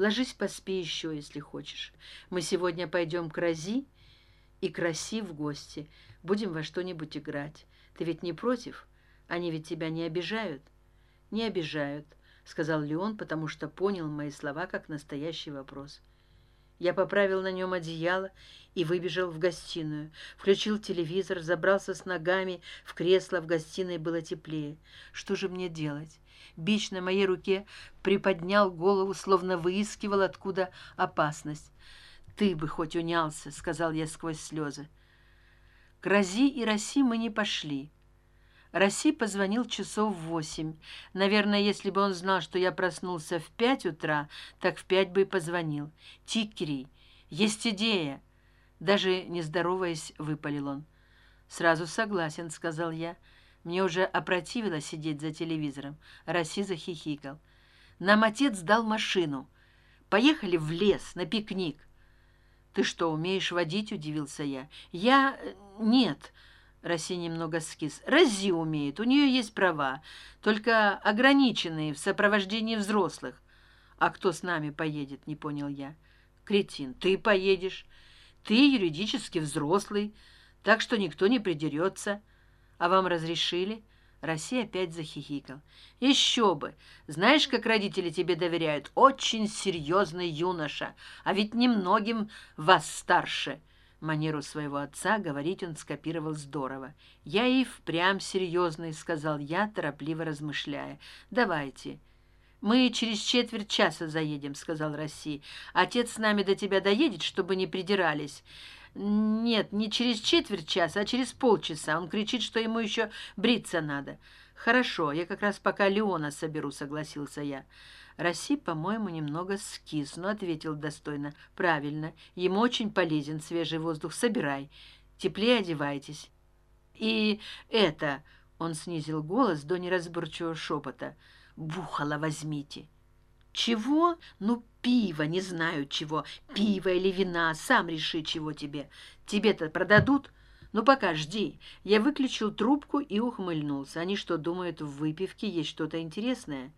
ложись поспи еще если хочешь. Мы сегодня пойдем к рази и краси в гости. Будем во что нибудь играть. Ты ведь не против? Они ведь тебя не обижают? Не обижают сказал леон потому что понял мои слова как настоящий вопрос я поправил на нем одеяло и выбежал в гостиную. Включил телевизор забрался с ногами в кресло в гостиной было теплее. Что же мне делать? Бич на моей руке приподнял голову словно выискивал откуда опасность. Ты бы хоть унялся сказал я сквозь слезы. К рази и роси мы не пошли Раси позвонил часов в восемь. Наверное, если бы он знал, что я проснулся в пять утра, так в пять бы и позвонил. Тикери, есть идея. Даже не здороваясь, выпалил он. Сразу согласен, сказал я. Мне уже опротивило сидеть за телевизором. Раси захихикал. Нам отец дал машину. Поехали в лес на пикник. Ты что, умеешь водить? Удивился я. Я... Э, нет. Россия немного скис. Рази умеет, у нее есть права, только ограниченные в сопровождении взрослых. А кто с нами поедет, не понял я. Кретин, ты поедешь. Ты юридически взрослый, так что никто не придерется. А вам разрешили? Россия опять захихикал. Еще бы! Знаешь, как родители тебе доверяют? Очень серьезный юноша, а ведь немногим вас старше манеру своего отца говорить он скопировал здорово. Я и впрямь серьезный сказал я торопливо размышляя. Давайте мы через четверть часа заедем сказал росси. Отец с нами до тебя доедет чтобы не придирались нет не через четверть часа а через полчаса. Он кричит что ему еще бриться надо хорошо я как раз пока леона соберу согласился я Раси, по-моему, немного скис, но ответил достойно. Правильно, ему очень полезен свежий воздух. Собирай. Теплее одевайтесь. И это... Он снизил голос до неразборчивого шепота. «Бухало возьмите». «Чего? Ну, пиво, не знаю чего. Пиво или вина, сам реши, чего тебе. Тебе-то продадут?» ну пока жди я выключил трубку и ухмыльнулся они что думают в выпивке есть что то интересное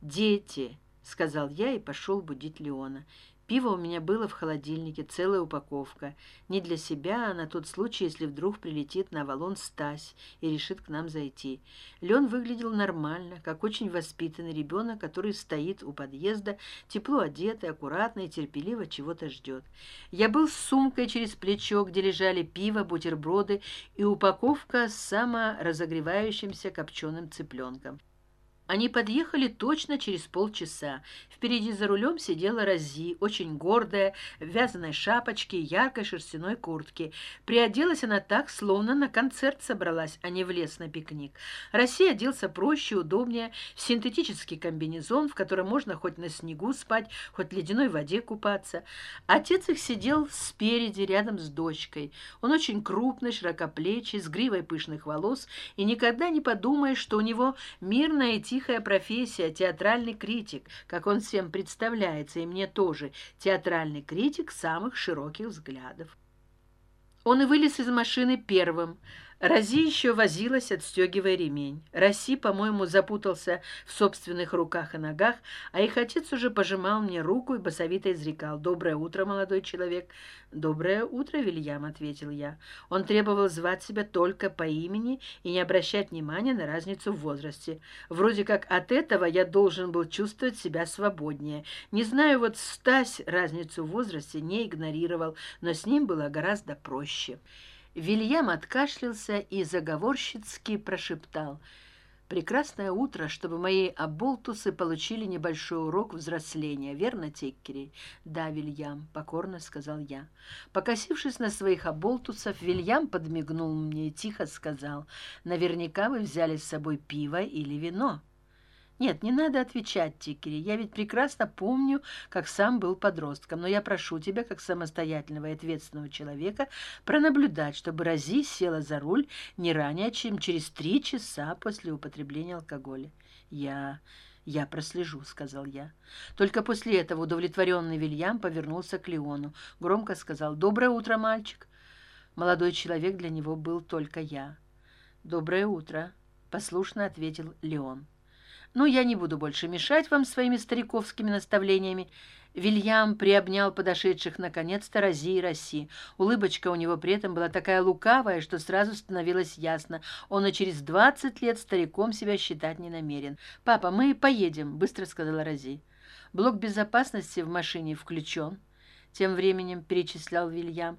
дети сказал я и пошел будить леона. Пиво у меня было в холодильнике целая упаковка. Не для себя а на тот случай если вдруг прилетит на валон стась и решит к нам зайти. Лен выглядел нормально как очень воспитанный ребенок который стоит у подъезда тепло одетый аккуратно и терпеливо чего то ждет. Я был с сумкой через плечо где лежали пиво бутерброды и упаковка с саморазогревающимся копченым цыпленком они подъехали точно через полчаса. Впереди за рулем сидела рази очень гордая в вязаной шапочке и яркой шерстяной куртке. Приоделась она так словно на концерт собралась а не в лес на пикник. Россия оделся проще удобнее. В синтетический комбинезон в котором можно хоть на снегу спать хоть в ледяной воде купаться. Отец их сидел спереди рядом с дочкой. Он очень крупный широкоплечий с гривой пышных волос. И никогда не подумаешь что у него мирно идти тихая профессия театральный критик как он всем представляется и мне тоже театральный критик самых широких взглядов. Он и вылез из машины первым Рази еще возилась, отстегивая ремень. Раси, по-моему, запутался в собственных руках и ногах, а их отец уже пожимал мне руку и басовито изрекал. «Доброе утро, молодой человек!» «Доброе утро, Вильям», — ответил я. Он требовал звать себя только по имени и не обращать внимания на разницу в возрасте. Вроде как от этого я должен был чувствовать себя свободнее. Не знаю, вот Стась разницу в возрасте не игнорировал, но с ним было гораздо проще вильям откашлялся и заговорщицки прошептал. Прекрасное утро чтобы мои оболтусы получили небольшой урок взросления верно теккери? Да вильям покорно сказал я. Покосившись на своих оболтусов вильям подмигнул мне и тихо сказал наверняка вы взяли с собой пиво или вино нет не надо отвечать тикери. Я ведь прекрасно помню как сам был подростком. Но я прошу тебя как самостоятельного и ответственного человека пронаблюдать чтобы рази села за руль не ранее чем через три часа после употребления алкоголя. Я я прослежу сказал я. Только после этого удовлетворенный вильям повернулся к леону. Громко сказал доброе утро мальчик молодой человек для него был только я. Доброе утро послушно ответил леон ну я не буду больше мешать вам своими стариковскими наставлениями. Вильям приобнял подошедших наконец то рози и роси улыбочка у него при этом была такая лукавая что сразу становилось ясно. Он и через двадцать лет стариком себя считать не намерен. Папа мы поедем быстро сказала рози. Блок безопасности в машине включен тем временем перечислял вильям